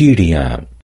Síria.